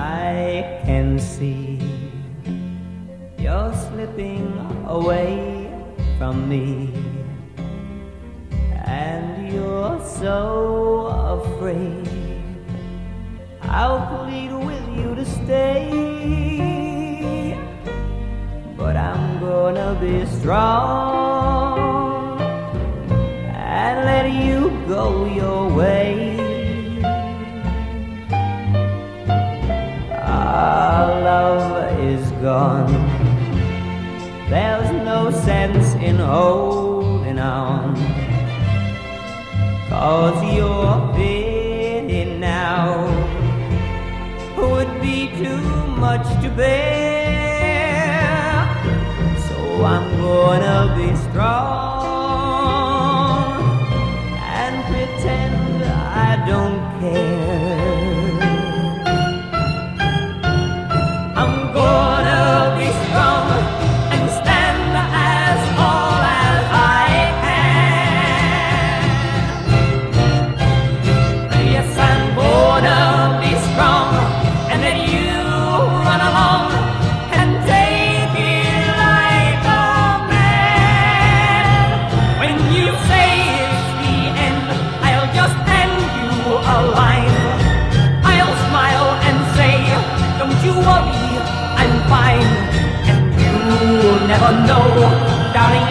I can see you're slipping away from me, and you're so afraid. I'll plead with you to stay, but I'm gonna be strong and let you go. Your gone. There's no sense in holding on. Cause your pity now would be too much to bear. So I'm gonna be strong and pretend I don't care. And take it like a man. When you say it's the end, I'll just you a line. I'll smile and say, Don't you worry, I'm fine. And you'll never know, darling,